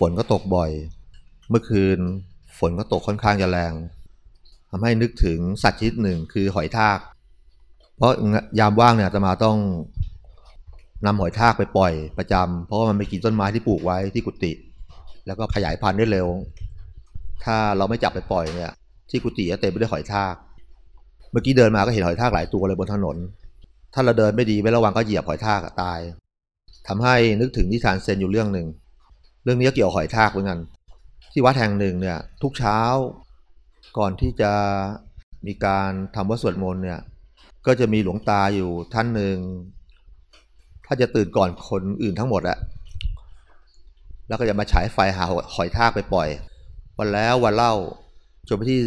ฝนก็ตกบ่อย เมื่อคืนฝนก็ตกค่อนข้างจะแรงทำให้นึกถึงสัตว์ชนิดหนึ่งคือหอยทาก เพราะยามว่างเนี่ยจะมาต้องนำหอยทากไปปล่อยประจำเพราะว่ามันไปกินต้นไม้ที่ปลูกไว้ที่กุฏิแล้วก็ขยายพันธุ์ได้เร็ว ถ้าเราไม่จับไปปล่อยเนี่ยที่กุฏิจะเต็มไปด้วยหอยทาก เมื่อกี้เดินมาก็เห็นหอยทากหลายตัวเลยบนถนน ถ้าเราเดินไม่ดีไม่ระวังก็เหยียบหอยทากตายทำให้นึกถึงนิทานเซนอยู่เรื่องหนึ่ง เรื่องนี้เกี่ยวหอยทากเหมือนกัน ที่วัดแห่งหนึ่งเนี่ย ทุกเช้า ก่อนที่จะมีการทำวัดสวดมนต์เนี่ย ก็จะมีหลวงตาอยู่ท่านหนึ่งถ้าจะตื่นก่อนคนอื่นทั้งหมดอะแล้วก็จะมาฉายไฟหาหอยทากไปปล่อย วันแล้ววันเล่าจนไปที่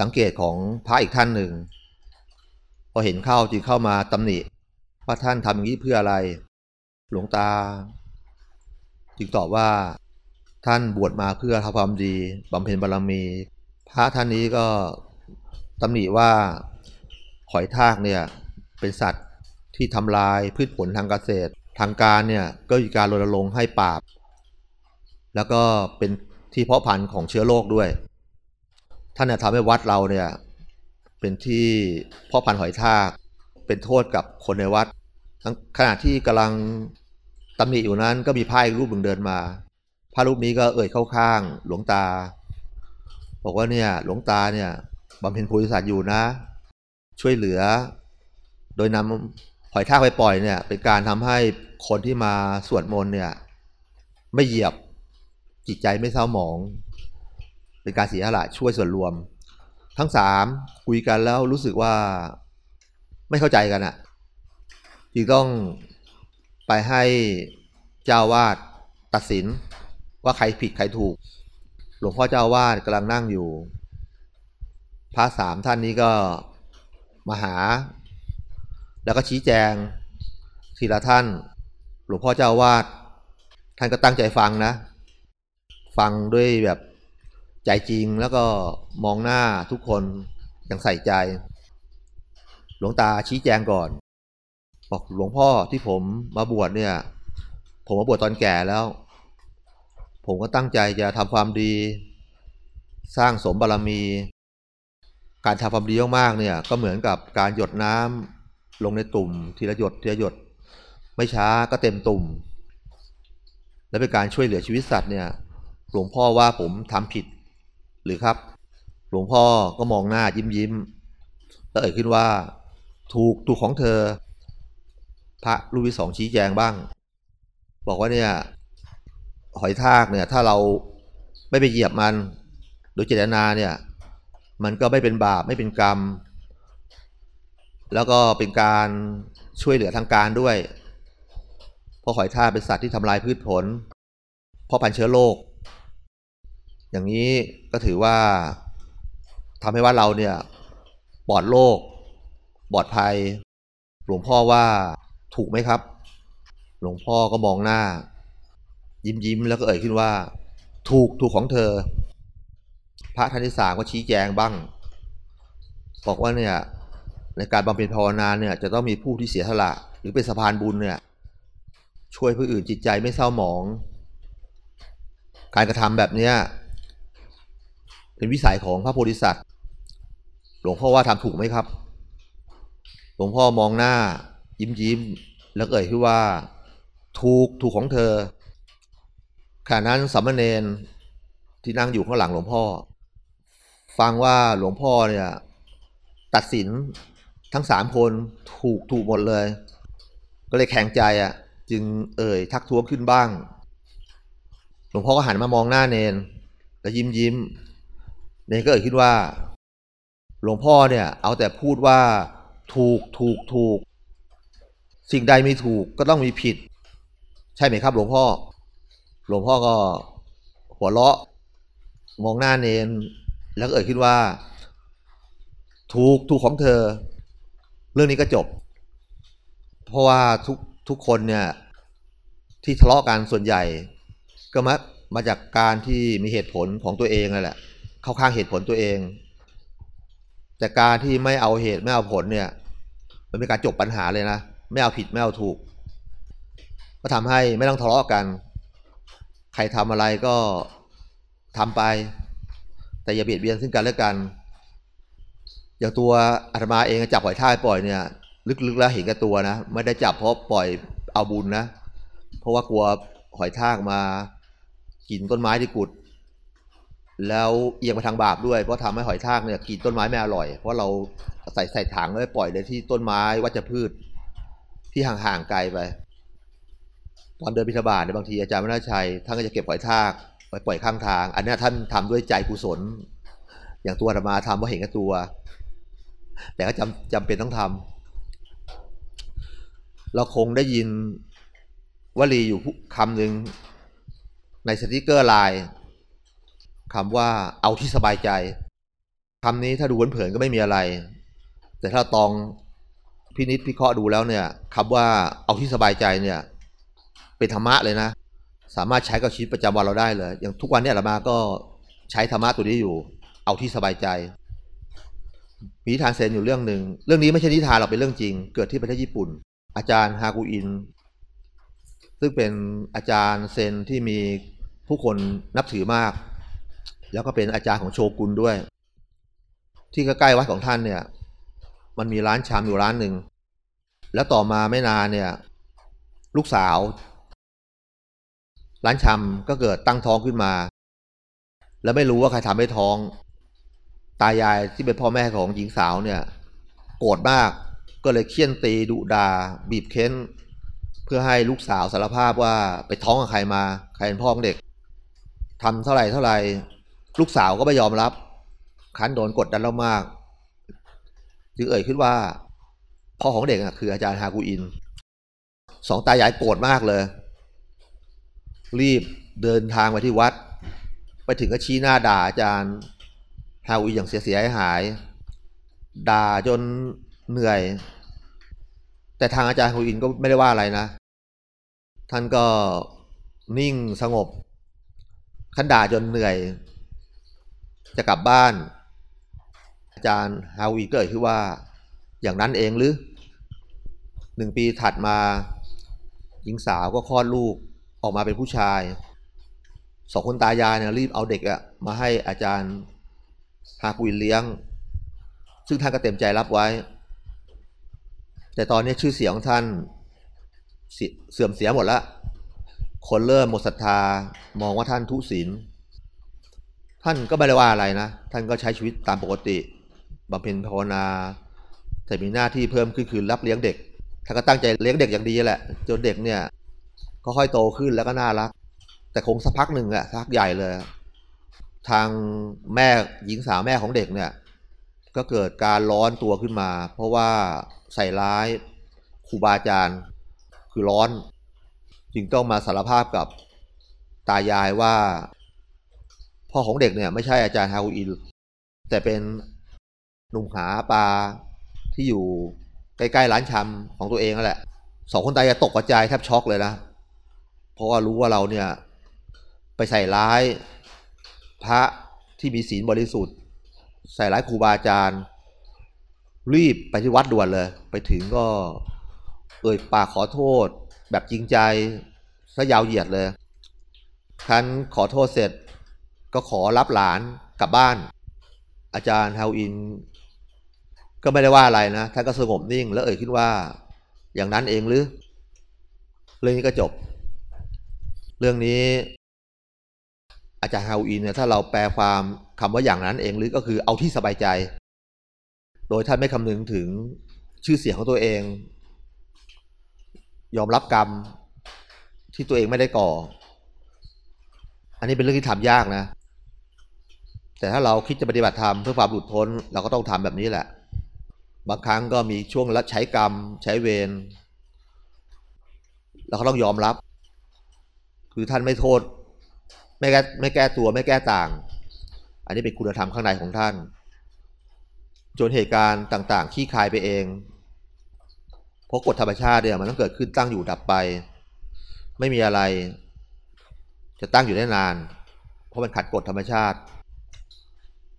สังเกตของพระอีกท่านหนึ่งพอเห็นเข้าจึงเข้ามาตำหนิว่าท่านทำอย่างนี้เพื่ออะไร หลวงตา จึงตอบว่าท่านบวชมาเพื่อทำความดีบำเพ็ญบารมี พระท่านนี้ก็ตำหนิว่าหอยทากเนี่ยเป็นสัตว์ที่ทำลายพืชผลทางเกษตร ทางการเนี่ยก็มีการรณรงค์ให้ปราบ แล้วก็เป็นที่เพาะพันธุ์ของเชื้อโรคด้วย ท่านเนี่ยทำให้วัดเราเนี่ยเป็นที่เพาะพันธุ์หอยทาก เป็นโทษกับคนในวัดขณะที่กำลัง ตำหนิอยู่นั้นก็มีพระอีกรูปหนึ่งเดินมา พระรูปนี้ก็เอ่ยเข้าข้าง หลวงตา บอกว่าเนี่ย หลวงตาเนี่ยบำเพ็ญโพธิศาสตว์อยู่นะ ช่วยเหลือ โดยนำหอยทากไปปล่อยเนี่ย เป็นการทำให้คนที่มาสวดมนต์เนี่ย ไม่เหยียบจิตใจไม่เศร้าหมอง เป็นการเสียสละช่วยส่วนรวม ทั้งสามคุยกันแล้วรู้สึกว่าไม่เข้าใจกันอะ่ะจึงต้อง ไปให้เจ้าวาดตัดสินว่าใครผิดใครถูก หลวงพ่อเจ้าวาดกำลังนั่งอยู่ พระสามท่านนี้ก็มาหา แล้วก็ชี้แจงทีละท่าน หลวงพ่อเจ้าวาดท่านก็ตั้งใจฟังนะ ฟังด้วยแบบใจจริงแล้วก็มองหน้าทุกคนอย่างใส่ใจ หลวงตาชี้แจงก่อน บอกหลวงพ่อที่ผมมาบวชเนี่ย ผมมาบวชตอนแก่แล้ว ผมก็ตั้งใจจะทำความดี สร้างสมบารรมี การทำความดีมากๆเนี่ย ก็เหมือนกับการหยดน้ำลงในตุ่ม ทีละหยดทีละหยด ไม่ช้าก็เต็มตุ่ม และเป็นการช่วยเหลือชีวิตสัตว์เนี่ย หลวงพ่อว่าผมทำผิดหรือครับ หลวงพ่อก็มองหน้ายิ้มยิ้มแล้วเอ่ยขึ้นว่า ถูกถูกของเธอ พระรูปที่สองชี้แจงบ้าง บอกว่าเนี่ยหอยทากเนี่ยถ้าเราไม่ไปเหยียบมัน โดยเจตนาเนี่ย มันก็ไม่เป็นบาปไม่เป็นกรรม แล้วก็เป็นการช่วยเหลือทางการด้วย เพราะหอยทากเป็นสัตว์ที่ทำลายพืชผล เพราะพันเชื้อโรคอย่างนี้ก็ถือว่าทำให้ว่าเราเนี่ยปลอดโรคปลอดภัย หลวงพ่อว่า ถูกไหมครับ หลวงพ่อก็มองหน้า ยิ้มยิ้มแล้วก็เอ่ยขึ้นว่า ถูกถูกของเธอ พระท่านที่สาก็ชี้แจงบ้าง บอกว่าเนี่ยในการบำเพ็ญภาวนาเนี่ยจะต้องมีผู้ที่เสียสละ หรือเป็นสะพานบุญเนี่ยช่วยผู้อื่นจิตใจไม่เศร้าหมอง การกระทำแบบเนี้ยเป็นวิสัยของพระโพธิสัตว์ หลวงพ่อว่าทำถูกไหมครับ หลวงพ่อมองหน้า ยิ้มยิ้มแล้วเอ่ยขึ้นว่า ถูกถูกของเธอขณะนั้นสัมมาเนนที่นั่งอยู่ข้างหลังหลวงพ่อ ฟังว่าหลวงพ่อเนี่ยตัดสินทั้งสามคนถูกถูกหมดเลย ก็เลยแข็งใจอะ่ะ จึงเอ่ยทักท้วงขึ้นบ้าง หลวงพ่อก็หันมามองหน้าเนน แล้วยิ้มยิ้มเนนก็เอ่ยขึ้นว่า หลวงพ่อเนี่ย เอาแต่พูดว่าถูกถูกถูก สิ่งใดมีถูกก็ต้องมีผิด ใช่ไหมครับ หลวงพ่อ หลวงพ่อก็หัวเราะ มองหน้าเนน แล้วก็เอ่ยขึ้นว่า ถูกถูกของเธอ เรื่องนี้ก็จบ เพราะว่าทุกทุกคนเนี่ยที่ทะเลาะกันส่วนใหญ่ ก็มามาจากการที่มีเหตุผลของตัวเองนั่นแหละ เข้าข้างเหตุผลตัวเอง แต่การที่ไม่เอาเหตุไม่เอาผลเนี่ย มันเป็นการจบปัญหาเลยนะ ไม่เอาผิดไม่เอาถูก ก็ทำให้ไม่ต้องทะเลาะกัน ใครทำอะไรก็ทำไป แต่อย่าเบียดเบียนซึ่งกันและกันอย่างตัวอาตมาเองจับหอยทากปล่อยเนี่ย ลึกๆแล้วเห็นกับตัวนะไม่ได้จับเพราะปล่อยเอาบุญนะ เพราะว่ากลัวหอยทากมากินต้นไม้ที่กุด แล้วเอียงไปทางบาปด้วยเพราะทำให้หอยทากเนี่ยกินต้นไม้ไม่อร่อย เพราะเราใส่ใส่ถังแล้วปล่อยเลยที่ต้นไม้วัชพืช ที่ห่างๆไกลไป ตอนเดินบิณฑบาตเนี่ยบางทีอาจารย์มนาชัยท่านก็จะเก็บหอยทากไปปล่อยข้างทาง อันนี้ท่านทำด้วยใจกุศล อย่างตัวอาตมาทำเพราะเห็นกับตัว แต่ก็จำจำเป็นต้องทำเราคงได้ยินวลีอยู่คำหนึ่งในสติกเกอร์ไลน์คำว่าเอาที่สบายใจคำนี้ถ้าดูเผินๆก็ไม่มีอะไร แต่ถ้าตอง พินิษพิเคราะห์ดูแล้วเนี่ยคำว่าเอาที่สบายใจเนี่ย เป็นธรรมะเลยนะ สามารถใช้กับชีวิตประจำวันเราได้เลย อย่างทุกวันเนี่ยเรามาก็ใช้ธรรมะตัวนี้อยู่ เอาที่สบายใจ มีนิทานเซนอยู่เรื่องหนึ่งเรื่องนี้ไม่ใช่นิทานหรอกเป็นเรื่องจริง เกิดที่ประเทศญี่ปุ่น อาจารย์ฮากุอิน ซึ่งเป็นอาจารย์เซนที่มีผู้คนนับถือมาก แล้วก็เป็นอาจารย์ของโชกุนด้วย ที่ใกล้ๆวัดของท่านเนี่ย มันมีร้านชามอยู่ร้านหนึ่ง แล้วต่อมาไม่นานเนี่ย ลูกสาว ร้านชำก็เกิดตั้งท้องขึ้นมา แล้วไม่รู้ว่าใครทำให้ท้อง ตายายที่เป็นพ่อแม่ของหญิงสาวเนี่ย โกรธมากก็เลยเคี่ยนตีดุดา บีบเค้น เพื่อให้ลูกสาวสารภาพว่าไปท้องกับใครมา ใครเป็นพ่อของเด็กทำเท่าไหร่เท่าไหร่ลูกสาวก็ไม่ยอมรับ คันโดนกดดันแล้วมาก จึงเอ่ยขึ้นว่า พ่อของเด็กคืออาจารย์ฮากุอินสองตายายโกรธมากเลย รีบเดินทางไปที่วัด ไปถึงก็ชี้หน้าด่าอาจารย์ฮากุอินอย่างเสียเสียหาย ด่าจนเหนื่อย แต่ทางอาจารย์ฮากุอินก็ไม่ได้ว่าอะไรนะ ท่านก็นิ่งสงบขันด่าจนเหนื่อย จะกลับบ้าน จารย์ฮาวีก็เอ่ยขึ้นว่า อย่างนั้นเองหรือหนึ่งปีถัดมา หญิงสาวก็คลอดลูกออกมาเป็นผู้ชายสองคนตายายเนี่ยรีบเอาเด็กอะมาให้อาจารย์ฮากุอินเลี้ยง ซึ่งท่านก็เต็มใจรับไว้ แต่ตอนนี้ชื่อเสียงของท่านเสื่อมเสียหมดแล้วคนเริ่มหมดศรัทธามองว่าท่านทุศีลท่านก็ไม่ได้ว่าอะไรนะ ท่านก็ใช้ชีวิตตามปกติ บำเพ็ญภาวนาแต่มีหน้าที่เพิ่มขึ้นคือรับเลี้ยงเด็กท่านก็ตั้งใจเลี้ยงเด็กอย่างดีแหละ จนเด็กเนี่ย ก็ค่อยโตขึ้นแล้วก็น่ารัก แต่คงสักพักหนึ่งอะสักใหญ่เลย ทางแม่หญิงสาวแม่ของเด็กเนี่ย ก็เกิดการร้อนตัวขึ้นมา เพราะว่าใส่ร้ายครูบาอาจารย์คือร้อน จึงต้องมาสารภาพกับตายายว่า พ่อของเด็กเนี่ย ไม่ใช่อาจารย์ฮาวินแต่เป็น หนุ่มหาปลาที่อยู่ใกล้ๆร้านชำของตัวเองนั่นแหละสองคนตายจะตกกระจายแทบช็อกเลยนะ เพราะว่ารู้ว่าเราเนี่ยไปใส่ร้าย พระที่มีศีลบริสุทธิ์ ใส่ร้ายครูบาอาจารย์ รีบไปที่วัดด่วนเลย ไปถึงก็เอ่ยปากขอโทษ แบบจริงใจซะยาวเหยียดเลยท่านขอโทษเสร็จก็ขอรับหลานกลับบ้าน อาจารย์เฮาอิน ก็ไม่ได้ว่าอะไรนะท่านก็สงบนิ่ง แล้วเอ่ยขึ้นว่า อย่างนั้นเองหรือ เรื่องนี้ก็จบ เรื่องนี้ อาจารย์ฮาวอินเนี่ยถ้าเราแปลความคำว่าอย่างนั้นเองหรือก็คือเอาที่สบายใจ โดยท่านไม่คำนึงถึงชื่อเสียงของตัวเอง ยอมรับกรรมที่ตัวเองไม่ได้ก่อ อันนี้เป็นเรื่องที่ทำยากนะ แต่ถ้าเราคิดจะปฏิบัติธรรมเพื่อความหลุดพ้น เราก็ต้องทำแบบนี้แหละ บางครั้งก็มีช่วงละใช้กรรมใช้เวรเราก็ต้องยอมรับ คือท่านไม่โทษ ไม่แก้ไม่แก้ตัวไม่แก้ต่าง อันนี้เป็นคุณธรรมข้างในของท่าน จนเหตุการณ์ต่างๆขี้คายไปเอง เพราะกฎธรรมชาติเนี่ยมันต้องเกิดขึ้นตั้งอยู่ดับไป ไม่มีอะไร จะตั้งอยู่ได้นาน เพราะมันขัดกฎธรรมชาติ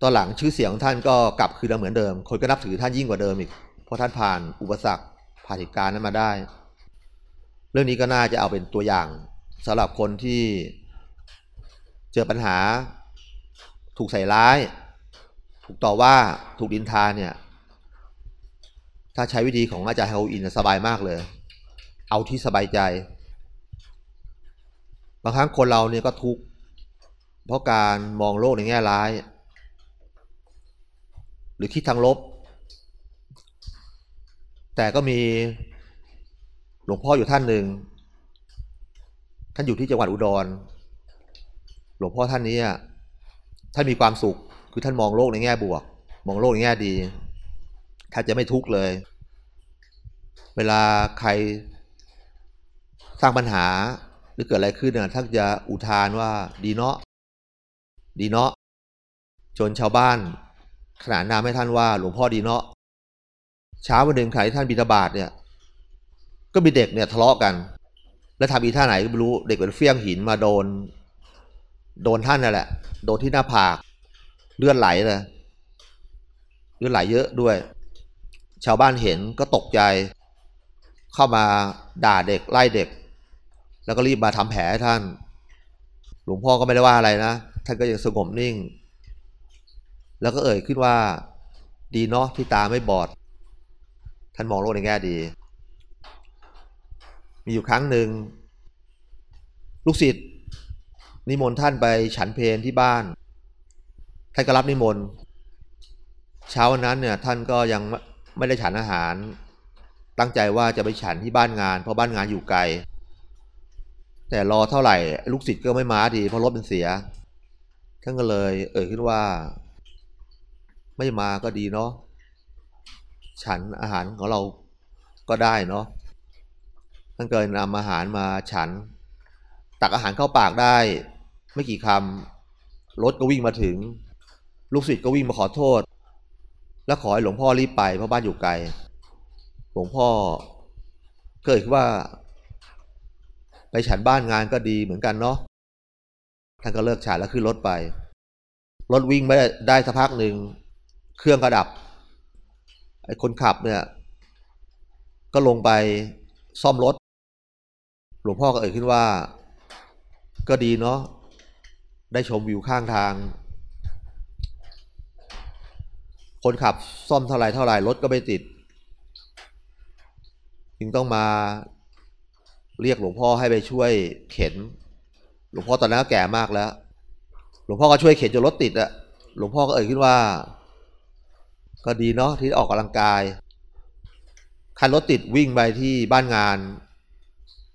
ตอนหลังชื่อเสียงของท่านก็กลับคืนมาเหมือนเดิม คนก็นับถือท่านยิ่งกว่าเดิมอีก เพราะท่านผ่านอุปสรรคผ่านเหตุการณ์นั้นมาได้ เรื่องนี้ก็น่าจะเอาเป็นตัวอย่างสำหรับคนที่เจอปัญหา ถูกใส่ร้าย ถูกต่อว่าถูกดินทาเนี่ย ถ้าใช้วิธีของอาจารย์เฮาอินสบายมากเลย เอาที่สบายใจ บางครั้งคนเราเนี่ยก็ทุกข์เพราะการมองโลกในแง่ร้าย หรือคิดทางลบ แต่ก็มีหลวงพ่ออยู่ท่านหนึ่ง ท่านอยู่ที่จังหวัดอุดร หลวงพ่อท่านนี้ท่านมีความสุข คือท่านมองโลกในแง่บวก มองโลกในแง่ดีท่านจะไม่ทุกข์เลย เวลาใครสร้างปัญหาหรือเกิดอะไรขึ้นเนี่ยท่านจะอุทานว่าดีเนาะดีเนาะจนชาวบ้าน ขนานนามให้ท่านว่าหลวงพ่อดีเนาะเช้าวันหนึ่งขณะที่ท่านบิณฑบาตเนี่ย ก็มีเด็กเนี่ยทะเลาะกัน แล้วทำอีท่าไหนก็ไม่รู้เด็กเป็นเฟี้ยงหินมาโดน โดนท่านนั่นแหละ โดนที่หน้าผากเลือดไหลเลยเลือดไหลเยอะด้วย ชาวบ้านเห็นก็ตกใจ เข้ามาด่าเด็กไล่เด็ก แล้วก็รีบมาทำแผลให้ท่าน หลวงพ่อก็ไม่ได้ว่าอะไรนะ ท่านก็ยังสงบนิ่ง แล้วก็เอ่ยขึ้นว่า ดีเนาะที่ตาไม่บอด ท่านมองโลกในแง่ดี มีอยู่ครั้งหนึ่ง ลูกศิษย์นิมนต์ท่านไปฉันเพลที่บ้าน ท่านก็รับนิมนต์ เช้าวันนั้นเนี่ยท่านก็ยังไม่ได้ฉันอาหาร ตั้งใจว่าจะไปฉันที่บ้านงาน เพราะบ้านงานอยู่ไกล แต่รอเท่าไหร่ ลูกศิษย์ก็ไม่มาดีเพราะรถเป็นเสีย ท่านก็เลย เอ่ยขึ้นว่า ไม่มาก็ดีเนาะฉันอาหารของเราก็ได้เนาะท่านเกินนำอาหารมาฉัน ตักอาหารเข้าปากได้ ไม่กี่คำรถก็วิ่งมาถึง ลูกศิษย์ก็วิ่งมาขอโทษ แล้วขอให้หลวงพ่อรีบไปเพราะบ้านอยู่ไกล หลวงพ่อเกิดว่า ไปฉันบ้านงานก็ดีเหมือนกันเนาะท่านก็เลิกฉันแล้วขึ้นรถไป รถวิ่งไม่ได้สักพักหนึ่ง เครื่องก็ดับไอ้คนขับเนี่ย ก็ลงไปซ่อมรถ หลวงพ่อก็เอ่ยขึ้นว่า ก็ดีเนาะได้ชมวิวข้างทาง คนขับซ่อมเท่าไรเท่าไรรถก็ไม่ติด จึงต้องมาเรียกหลวงพ่อให้ไปช่วยเข็น หลวงพ่อตอนนั้นก็แก่มากแล้ว หลวงพ่อก็ช่วยเข็นจนรถติดอะหลวงพ่อก็เอ่ยขึ้นว่า ก็ดีเนาะที่ออกกำลังกายคันรถติดวิ่งไปที่บ้านงาน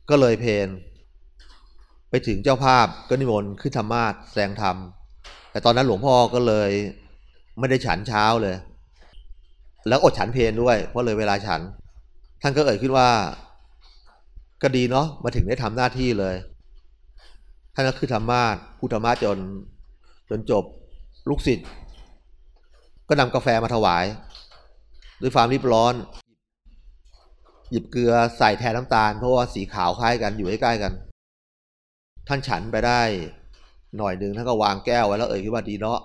ก็เลยเพนไปถึงเจ้าภาพก็นิมนต์ขึ้นธรรมาสแสดงธรรม แต่ตอนนั้นหลวงพ่อก็เลยไม่ได้ฉันเช้าเลย แล้วอดฉันเพนด้วย เพราะเลยเวลาฉัน ท่านก็เอ่ยขึ้นว่า ก็ดีเนาะมาถึงได้ทำหน้าที่เลย ท่านก็คือธรรมาสพูดธรรมาสจนจนจบลูกศิษย์ ก็นำกาแฟมาถวาย ด้วยความรีบร้อน หยิบเกลือใส่แทนน้ำตาล เพราะว่าสีขาวคล้ายกันอยู่ใใกล้กัน ท่านฉันไปได้หน่อยหนึ่งท่านก็วางแก้วไว้แล้วเอ่ยขึ้นว่าดีเนาะ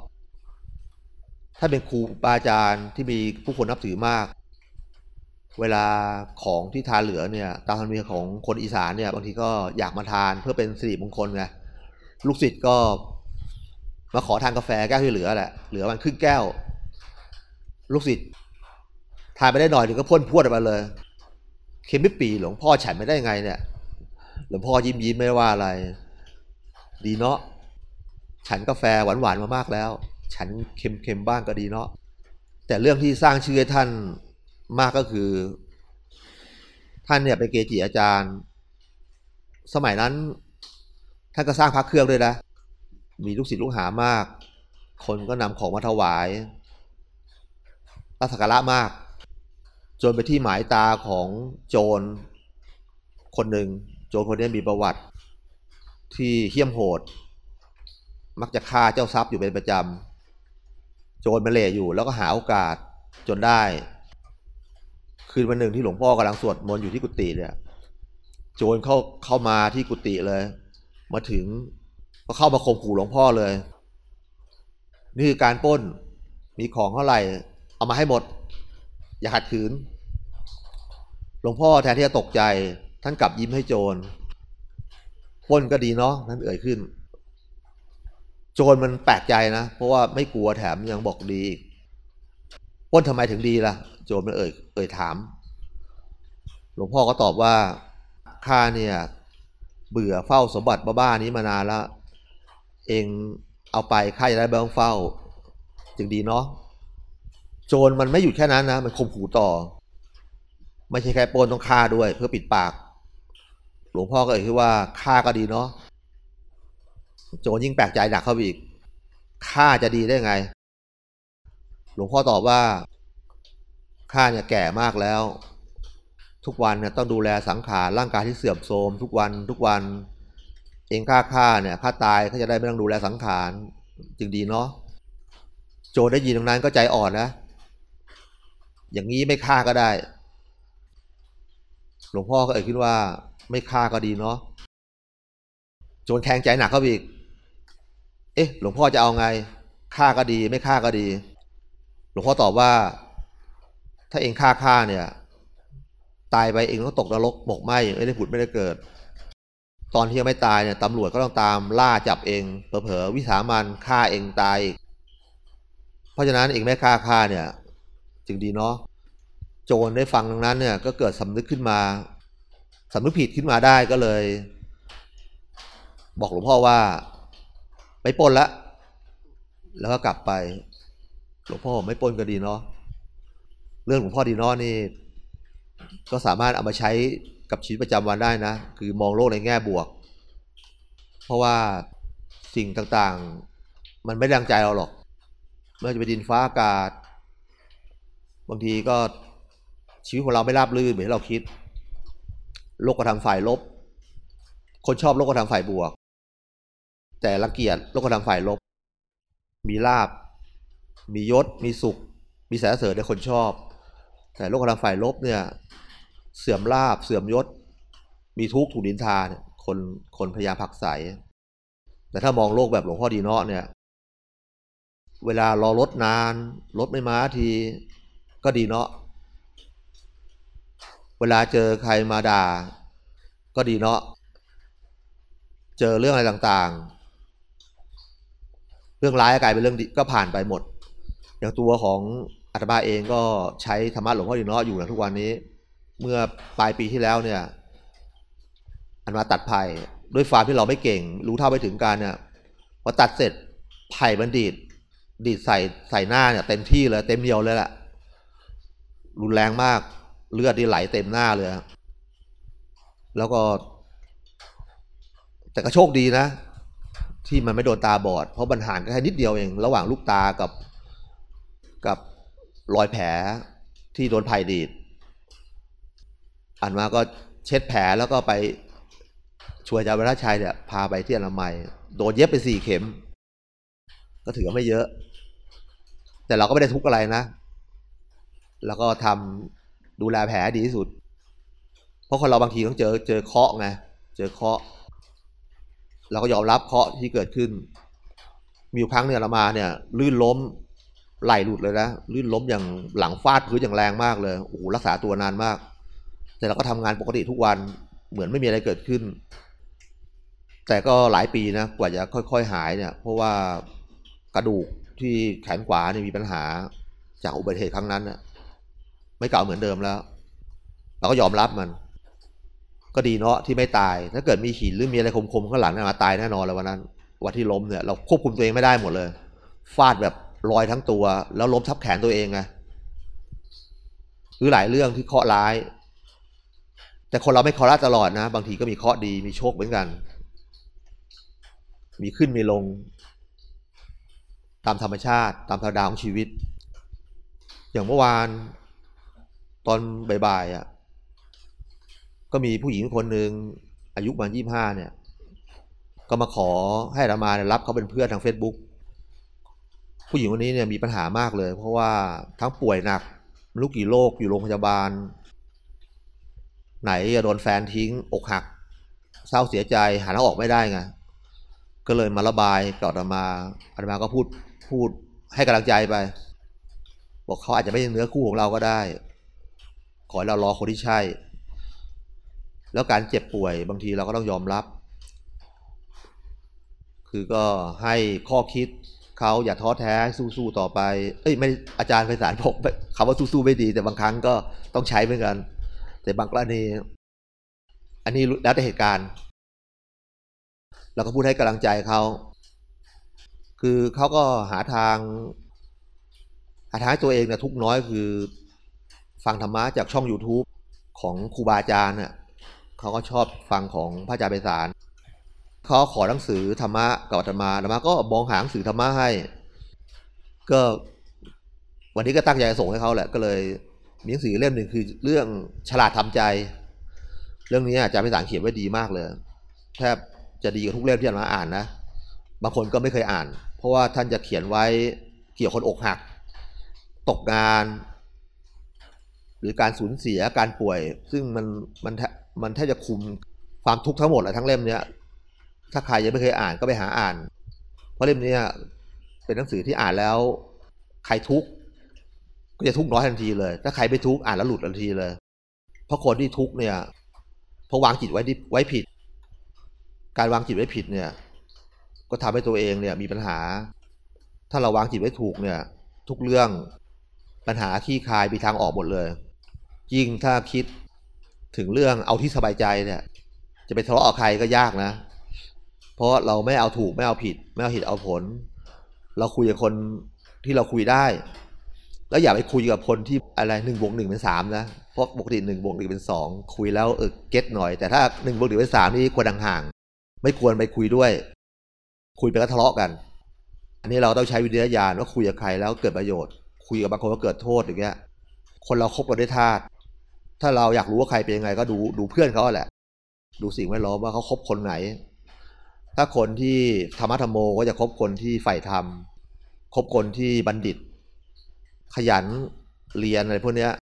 ถ้าเป็นครูปาอาจารย์ที่มีผู้คนนับถือมาก เวลาของที่ทานเหลือเนี่ยตามธรรมเนียมของคนอีสานเนี่ยบางทีก็อยากมาทานเพื่อเป็นสิริมงคลไงลูกศิษย์ก็มาขอทานกาแฟแก้วที่เหลือแหละเหลือมันครึ่งแก้ว ลูกศิษย์ทานไปได้หน่อยถึงก็พ่นพวดออกมาเลย เค็มไม่ปีหลวงพ่อฉันไม่ได้ไงเนี่ย หลวงพ่อยิ้มยิ้มไม่ว่าอะไร ดีเนาะฉันกาแฟหวานหวานมามากแล้ว ฉันเค็มเค็มบ้างก็ดีเนาะแต่เรื่องที่สร้างชื่อให้ท่านมากก็คือ ท่านเนี่ยเป็นเกจิอาจารย์ สมัยนั้น ท่านก็สร้างพระเครื่องด้วยนะมีลูกศิษย์ลูกหามาก คนก็นำของมาถวาย รัสักระมาก จนไปที่หมายตาของโจรคนหนึ่ง โจรคนนี้มีประวัติที่เหี้ยมโหด มักจะฆ่าเจ้าทรัพย์อยู่เป็นประจำ โจรมาเล่อยู่แล้วก็หาโอกาสจนได้ คืนวันหนึ่งที่หลวงพ่อกำลังสวดมนต์อยู่ที่กุฏิเนี่ย โจรเข้าเข้ามาที่กุฏิเลย มาถึงก็เข้ามาข่มขู่หลวงพ่อเลย นี่คือการปล้นมีของเท่าไหร่ เอามาให้หมด อย่าขัดขืน หลวงพ่อแทนที่จะตกใจ ท่านกลับยิ้มให้โจรป้นก็ดีเนาะท่านเอ่ยขึ้น โจรมันแปลกใจนะ เพราะว่าไม่กลัวแถมยังบอกดีอีกป้นทำไมถึงดีล่ะ โจรมันเอ่ยเอ่ยถาม หลวงพ่อก็ตอบว่าข้าเนี่ยเบื่อเฝ้าสมบัติบ้าๆนี้มานานแล้ว เองเอาไปข้าจะได้เบิ้งเฝ้า จึงดีเนาะ โจรมันไม่หยุดแค่นั้นนะ มันข่มขู่ต่อ ไม่ใช่แค่ปนต้องฆ่าด้วย เพื่อปิดปาก หลวงพ่อก็เอ่ยว่าฆ่าก็ดีเนาะโจรยิ่งแปลกใจหนักเข้าไปอีกฆ่าจะดีได้ไง หลวงพ่อตอบว่าข้าเนี่ยแก่มากแล้ว ทุกวันเนี่ยต้องดูแลสังขารร่างกายที่เสื่อมโทรมทุกวันทุกวัน เองฆ่าข้าเนี่ยข้าตายเขาจะได้ไม่ต้องดูแลสังขารจึงดีเนาะโจรได้ยินตรงนั้นก็ใจอ่อนนะ อย่างนี้ไม่ฆ่าก็ได้ หลวงพ่อก็เอ่ยคิดว่า ไม่ฆ่าก็ดีเนาะโจรแข็งใจหนักเข้าไปอีก เอ๊ะ หลวงพ่อจะเอาไงฆ่าก็ดี ไม่ฆ่าก็ดี หลวงพ่อตอบว่า ถ้าเองฆ่าข้าเนี่ย ตายไปเองต้องตกนรกหมกไหมไม่ได้ผุดไม่ได้เกิด ตอนที่ยังไม่ตายเนี่ยตำรวจก็ต้องตามล่าจับเองเผลอๆวิสามันฆ่าเองตายอีกเพราะฉะนั้นเองไม่ฆ่าข้าเนี่ย จึงดีเนาะโจรได้ฟังดังนั้นเนี่ยก็เกิดสำนึกขึ้นมาสำนึกผิดขึ้นมาได้ก็เลย บอกหลวงพ่อว่าไม่ปนละ แล้วก็กลับไป หลวงพ่อไม่ปนก็ดีเนาะเรื่องหลวงพ่อดีเนาะนี่ ก็สามารถเอามาใช้กับชีวิตประจำวันได้นะ คือมองโลกในแง่บวก เพราะว่าสิ่งต่างๆ มันไม่ดังใจเราหรอกไม่ว่าจะเป็นดินฟ้าอากาศ บางทีก็ชีวิตของเราไม่ราบรื่นเหมือนที่เราคิด โลกกระทำฝ่ายลบ คนชอบโลกกระทำฝ่ายบวก แต่รังเกียจโลกกระทำฝ่ายลบ มีลาบ มียศ มีสุข มีแสนเสริญในคนชอบ แต่โลกกระทำฝ่ายลบเนี่ย เสื่อมลาบ เสื่อมยศ มีทุกข์ถูกดินทาเนี่ยคนคนพยายามผักใส แต่ถ้ามองโลกแบบหลวงพ่อดีเนาะเนี่ย เวลารอรถนาน รถไม่มาที ก็ดีเนาะเวลาเจอใครมาด่า ก็ดีเนาะเจอเรื่องอะไรต่างๆ เรื่องร้ายกลายเป็นเรื่องดีก็ผ่านไปหมด อย่างตัวของอาตมาเองก็ใช้ธรรมะหลวงพ่อดีเนาะอยู่นะทุกวันนี้ เมื่อปลายปีที่แล้วเนี่ยอันมาตัดไผ่ด้วยฟาร์มที่เราไม่เก่ง รู้เท่าไปถึงการเนี่ยพอตัดเสร็จไผ่มันดีดดีดใส่ใส่หน้าเนี่ยเต็มที่เลยเต็มเดียวเลยแหละ รุนแรงมากเลือดที่ไหลเต็มหน้าเลยแล้วก็ แต่ก็โชคดีนะ ที่มันไม่โดนตาบอด เพราะบันหารแค่นิดเดียวเอง ระหว่างลูกตากับกับรอยแผลที่โดนไผ่ดีดอันมาก็เช็ดแผลแล้วก็ไปช่วยอาจารย์วราชัยเนี่ยพาไปที่อนามัย โดนเย็บไปสี่เข็ม ก็ถือว่าไม่เยอะ แต่เราก็ไม่ได้ทุกข์อะไรนะ แล้วก็ทำดูแลแผลดีที่สุด เพราะคนเราบางทีต้องเจอเจอเคาะไงเจอเคาะเราก็ยอมรับเคาะที่เกิดขึ้น มีครั้งเนี่ยเรามาเนี่ยลื่นล้มไหลหลุดเลยนะลื่นล้มอย่างหลังฟาดพื้นอย่างแรงมากเลยโอ้โหรักษาตัวนานมาก แต่เราก็ทำงานปกติทุกวันเหมือนไม่มีอะไรเกิดขึ้น แต่ก็หลายปีนะกว่าจะค่อย ๆ หายเนี่ย เพราะว่ากระดูกที่แขนขวาเนี่ยมีปัญหาจากอุบัติเหตุครั้งนั้นนะ ไม่เก่าเหมือนเดิมแล้ว เราก็ยอมรับมัน ก็ดีเนาะที่ไม่ตาย ถ้าเกิดมีหินหรือมีอะไรคมๆข้างหลังเนี่ยมาตายแน่นอนเลยวันนั้นวันที่ล้มเนี่ยเราควบคุมตัวเองไม่ได้หมดเลยฟาดแบบลอยทั้งตัว แล้วล้มทับแขนตัวเองไงหรือหลายเรื่องที่เคราะห์ร้าย แต่คนเราไม่เคราะร้ายตลอดนะ บางทีก็มีเคราะห์ดีมีโชคเหมือนกัน มีขึ้นมีลง ตามธรรมชาติ ตามธรรมดาของชีวิต อย่างเมื่อวาน ตอนบ่ายๆอะก็มีผู้หญิงคนหนึ่งอายุประมาณยี่ห้าเนี่ย ก็มาขอให้อาตมาเนี่ยรับเขาเป็นเพื่อนทาง Facebook ผู้หญิงคนนี้เนี่ยมีปัญหามากเลย เพราะว่าทั้งป่วยหนักไม่รู้กี่โรคอยู่โรงพยาบาล ไหนจะโดนแฟนทิ้ง อกหัก เศร้าเสียใจหาทางออกไม่ได้ไงก็เลยมาระบายกับอาตมาอาตมาก็พูดพูดให้กำลังใจไป บอกเขาอาจจะไม่ใช่เนื้อคู่ของเราก็ได้ ขอให้เรารอคนที่ใช่ แล้วการเจ็บป่วยบางทีเราก็ต้องยอมรับ คือก็ให้ข้อคิดเขาอย่าท้อแท้สู้ๆต่อไป เอ้ยไม่อาจารย์ไพศาลบอกคำว่าสู้ๆไม่ดี แต่บางครั้งก็ต้องใช้เหมือนกัน แต่บางกรณีอันนี้แล้วแต่เหตุการณ์เราก็พูดให้กำลังใจเขา คือเขาก็หาทาง หาทางตัวเองนี่ทุกน้อยคือ ฟังธรรมะจากช่อง YouTube ของครูบาอาจารย์เนี่ยเขาก็ชอบฟังของพระอาจารย์ไพศาลเขาขอหนังสือธรรมะกับอาตมาอาตมาก็มองหาหนังสือธรรมะให้ ก็วันนี้ก็ตั้งใจส่งให้เขาแหละก็เลยมีหนังสือเล่มหนึ่งคือเรื่องฉลาดทำใจ เรื่องนี้อาจารย์ไพศาลเขียนไว้ดีมากเลยแทบจะดีกว่าทุกเล่มที่อาตมาอ่านนะบางคนก็ไม่เคยอ่าน เพราะว่าท่านจะเขียนไว้เกี่ยวกับคนอกหัก ตกงาน หรือการสูญเสียการป่วย ซึ่งมันมันมันแทบจะคุมความทุกข์ทั้งหมดเลยทั้งเล่มเนี้ยถ้าใครยังไม่เคยอ่านก็ไปหาอ่าน เพราะเล่มนี้เป็นหนังสือที่อ่านแล้ว ใครทุกข์ก็จะทุกข์น้อยทันทีเลย ถ้าใครไม่ทุกข์อ่านแล้วหลุดทันทีเลย เพราะคนที่ทุกข์เนี่ยเพราะวางจิตไว้ไว้ผิด การวางจิตไว้ผิดเนี่ย ก็ทำให้ตัวเองเนี่ยมีปัญหา ถ้าเราวางจิตไว้ถูกเนี่ย ทุกเรื่องปัญหาที่คลายมีทางออกหมดเลย ยิ่งถ้าคิดถึงเรื่องเอาที่สบายใจเนี่ย จะไปทะเลาะกับใครก็ยากนะ เพราะเราไม่เอาถูกไม่เอาผิด ไม่เอาผิดเอาผล เราคุยกับคนที่เราคุยได้ แล้วอย่าไปคุยกับคนที่อะไรหนึ่งบวกหนึ่งเป็นสามนะเพราะปกติหนึ่งบวกหนึ่งเป็นสองคุยแล้วเออเก็ตหน่อย แต่ถ้าหนึ่งบวกหนึ่งเป็นสามนี่ควรห่างๆไม่ควรไปคุยด้วย คุยไปก็ทะเลาะกัน อันนี้เราต้องใช้วิทยาญาณว่าคุยกับใครแล้วเกิดประโยชน์ คุยกับบางคนก็เกิดโทษอย่างเงี้ยคนเราคบกันด้วยธาตุ ถ้าเราอยากรู้ว่าใครเป็นยังไงก็ดูดูเพื่อนเขาแหละ ดูสิ่งแวดล้อมว่าเขาคบคนไหน ถ้าคนที่ธรรมะธรรมโมก็จะคบคนที่ใฝ่ธรรมคบคนที่บัณฑิต ขยันเรียนอะไรพวกเนี้ย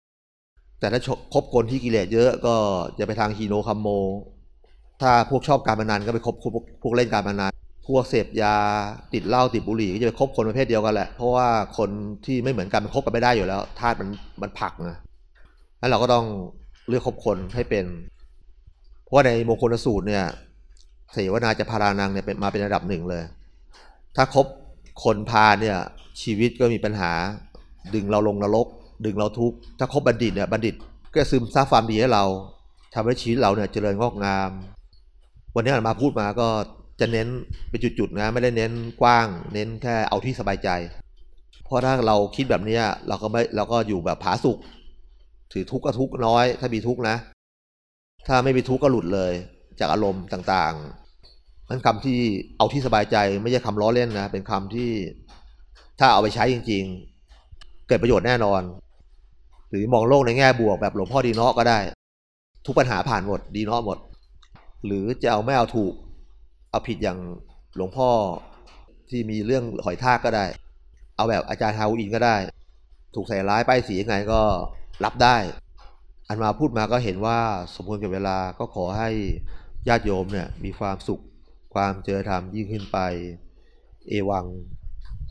แต่ถ้าคบคนที่กิเลสเยอะก็จะไปทางฮีโนคัมโม ถ้าพวกชอบการพนันก็ไปคบพวกพวกเล่นการพนันพวกเสพยาติดเหล้าติดบุหรี่ก็จะไปคบคนประเภทเดียวกันแหละ เพราะว่าคนที่ไม่เหมือนกันมันคบกันไม่ได้อยู่แล้วธาตุมันมันผักนะ แล้วเราก็ต้องเลือกคบคนให้เป็น เพราะในมงคลสูตรเนี่ยเสวนาจะพารานังเนี่ยเป็นมาเป็นระดับหนึ่งเลย ถ้าคบคนพาเนี่ยชีวิตก็มีปัญหา ดึงเราลงนรก ดึงเราทุกข์ ถ้าคบบัณฑิตเนี่ยบัณฑิตก็ซึมซาบความดีให้เราทำให้ชีวิตเราเนี่ยเจริญงอกงาม วันนี้มาพูดมาก็จะเน้นเป็นจุดๆนะไม่ได้เน้นกว้าง เน้นแค่เอาที่สบายใจ เพราะถ้าเราคิดแบบนี้เราก็ไม่เราก็อยู่แบบผาสุก ถือทุกข์ก็ทุกข์น้อย ถ้ามีทุกข์นะ ถ้าไม่มีทุกข์ก็หลุดเลย จากอารมณ์ต่างๆนั้นคำที่เอาที่สบายใจไม่ใช่คำล้อเล่นนะ เป็นคำที่ถ้าเอาไปใช้จริง ๆ เกิดประโยชน์แน่นอน หรือมองโลกในแง่บวกแบบหลวงพ่อดีเนาะก็ได้ ทุกปัญหาผ่านหมดดีเนาะหมด หรือจะเอาไม่เอาถูก เอาผิดอย่างหลวงพ่อที่มีเรื่องหอยทากก็ได้ เอาแบบอาจารย์ฮาวอินก็ได้ ถูกใส่ร้ายป้ายสียังไงก็ รับได้ อันมาพูดมาก็เห็นว่าสมควรกับเวลาก็ขอให้ญาติโยมเนี่ยมีความสุขความเจริญธรรมยิ่งขึ้นไป เอวัง